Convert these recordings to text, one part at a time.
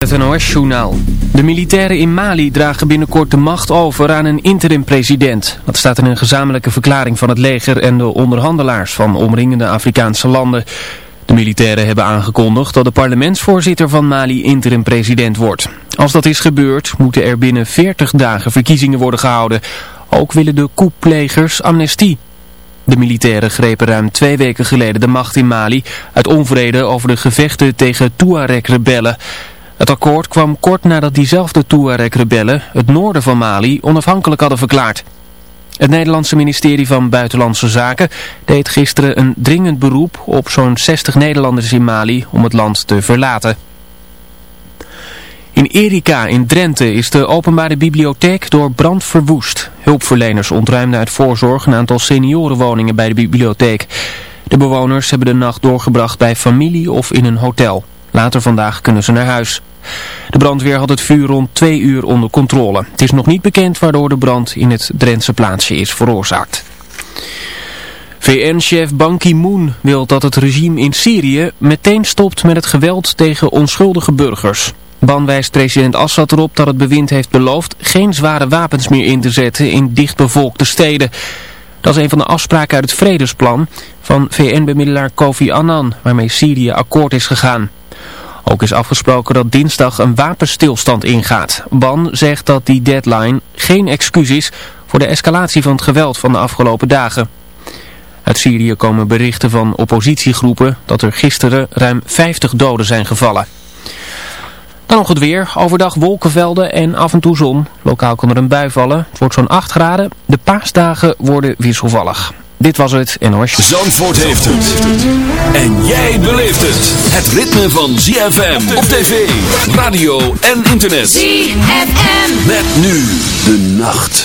Het NOS-journaal. De militairen in Mali dragen binnenkort de macht over aan een interim-president. Dat staat in een gezamenlijke verklaring van het leger en de onderhandelaars van omringende Afrikaanse landen. De militairen hebben aangekondigd dat de parlementsvoorzitter van Mali interim-president wordt. Als dat is gebeurd, moeten er binnen 40 dagen verkiezingen worden gehouden. Ook willen de koeplegers amnestie. De militairen grepen ruim twee weken geleden de macht in Mali uit onvrede over de gevechten tegen Tuareg-rebellen. Het akkoord kwam kort nadat diezelfde Tuareg-rebellen het noorden van Mali onafhankelijk hadden verklaard. Het Nederlandse ministerie van Buitenlandse Zaken deed gisteren een dringend beroep op zo'n 60 Nederlanders in Mali om het land te verlaten. In Erika in Drenthe is de openbare bibliotheek door brand verwoest. Hulpverleners ontruimden uit voorzorg een aantal seniorenwoningen bij de bibliotheek. De bewoners hebben de nacht doorgebracht bij familie of in een hotel. Later vandaag kunnen ze naar huis. De brandweer had het vuur rond twee uur onder controle. Het is nog niet bekend waardoor de brand in het Drentse plaatsje is veroorzaakt. VN-chef Ban Ki-moon wil dat het regime in Syrië meteen stopt met het geweld tegen onschuldige burgers. Ban wijst president Assad erop dat het bewind heeft beloofd geen zware wapens meer in te zetten in dichtbevolkte steden. Dat is een van de afspraken uit het vredesplan van VN-bemiddelaar Kofi Annan, waarmee Syrië akkoord is gegaan. Ook is afgesproken dat dinsdag een wapenstilstand ingaat. Ban zegt dat die deadline geen excuus is voor de escalatie van het geweld van de afgelopen dagen. Uit Syrië komen berichten van oppositiegroepen dat er gisteren ruim 50 doden zijn gevallen. Dan nog het weer. Overdag wolkenvelden en af en toe zon. Lokaal kan er een bui vallen. Het wordt zo'n 8 graden. De paasdagen worden wisselvallig. Dit was het NOS. Zandvoort heeft het. En jij beleeft het. Het ritme van ZFM op tv, radio en internet. ZFM. Met nu de nacht.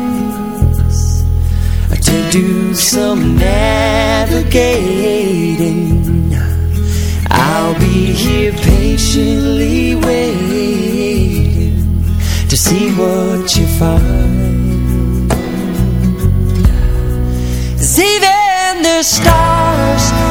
do some navigating. I'll be here patiently waiting To see what you find. Cause even the stars,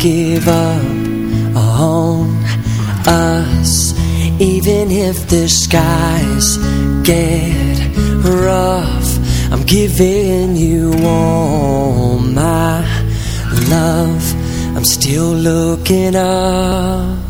give up on us Even if the skies get rough. I'm giving you all my love I'm still looking up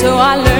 So I learned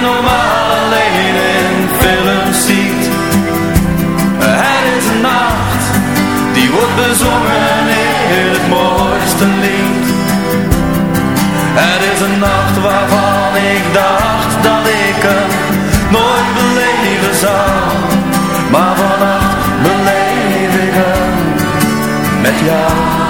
Normaal alleen in films ziet. Het is een nacht die wordt bezongen in het mooiste lied. Het is een nacht waarvan ik dacht dat ik hem nooit beleven zou. Maar vannacht beleef ik hem met jou.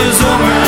is over.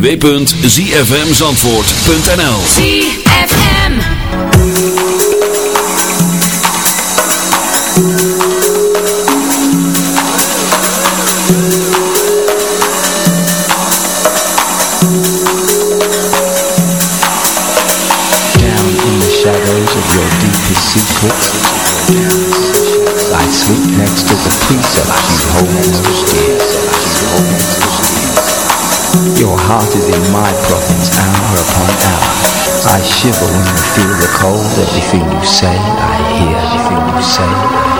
www.zfmzandvoort.nl I shiver when I feel the cold. Everything you say, I hear. Everything you say,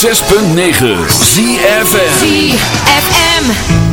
106.9 ZFM ZFM.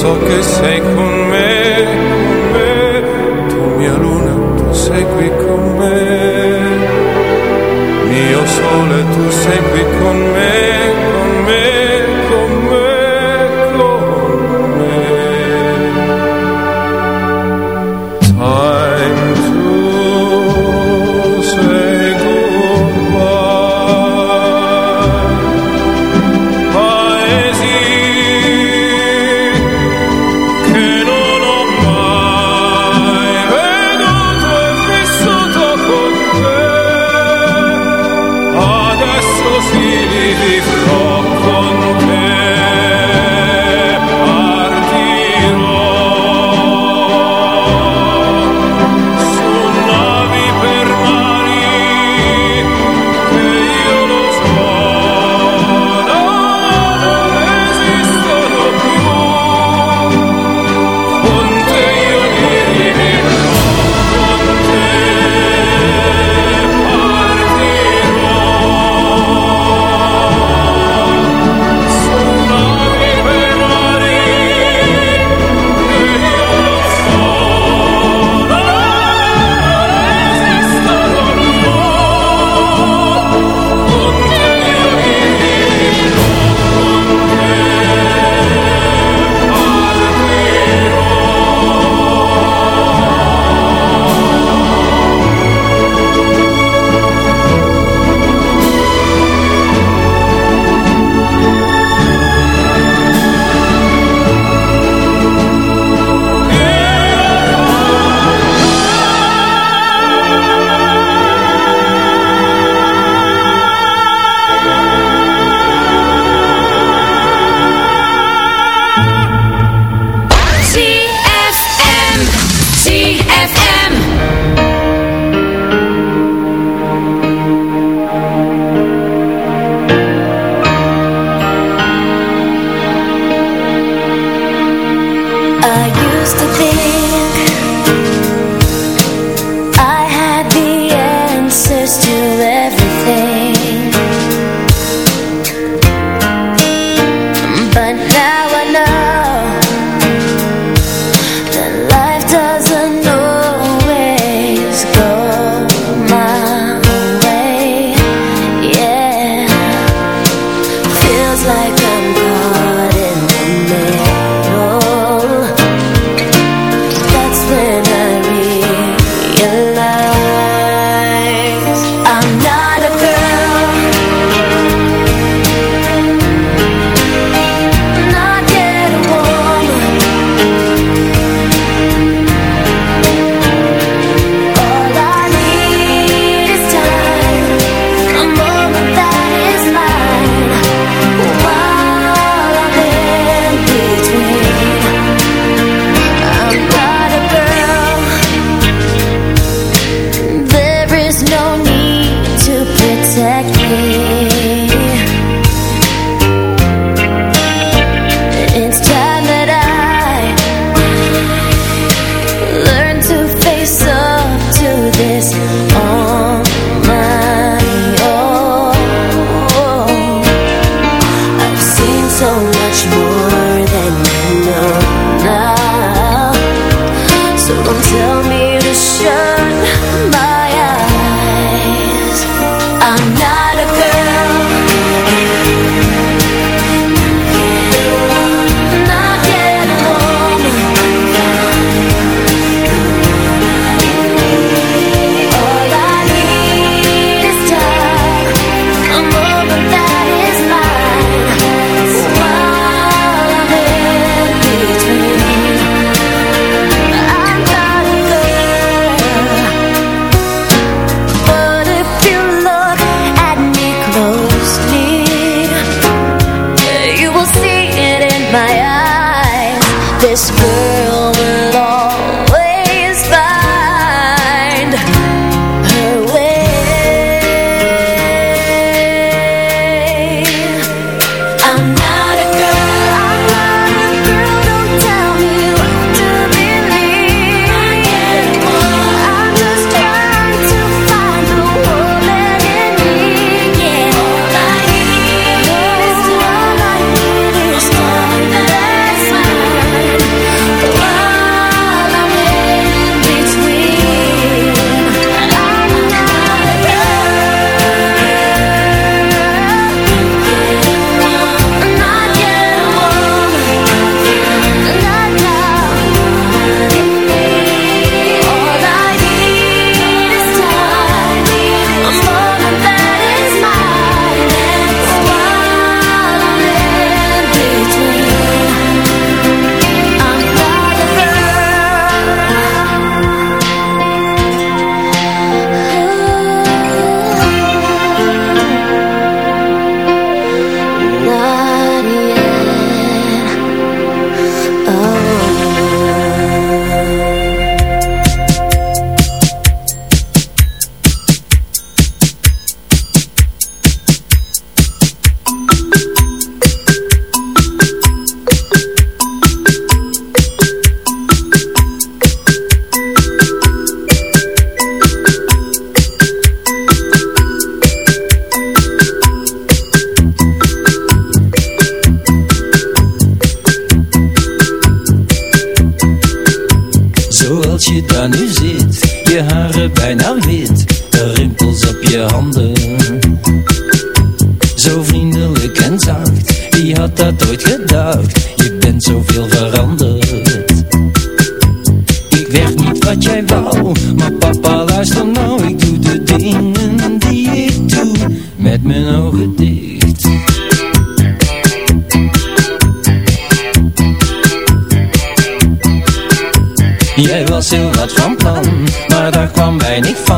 So che sei con me, con me. Tu mia luna, tu sei qui con me. Mio sole, tu sei qui con me,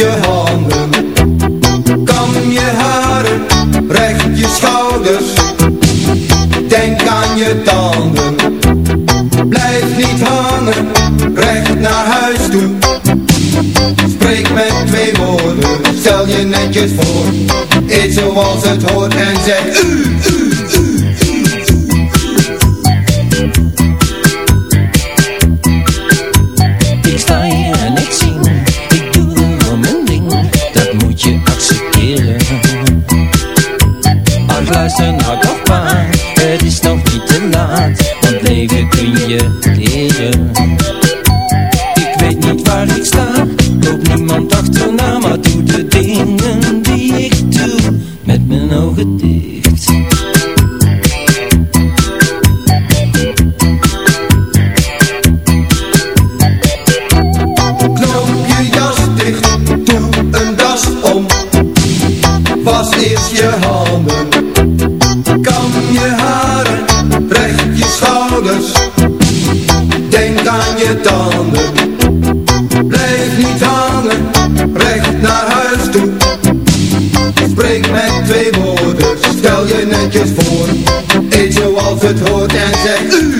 je handen, kam je haren, recht je schouders. Denk aan je tanden, blijf niet hangen, recht naar huis toe. Spreek met twee woorden, stel je netjes voor, eet zoals stel je netjes voor. Eet zoals het hoort en zeg u.